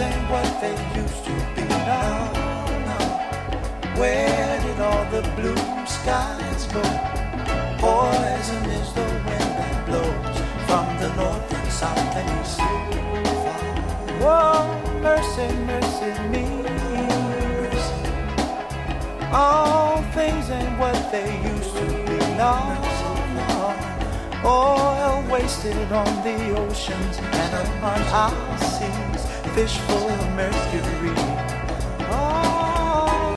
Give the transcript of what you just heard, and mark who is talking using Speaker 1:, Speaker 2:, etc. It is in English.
Speaker 1: ain't what they used to be now. Where did all the blue skies go? Poison is the wind that blows from the north and south and east. Whoa, mercy, mercy me. All things ain't what they used to be now. Oil oh, wasted on the oceans and upon our seas, fish full of mercury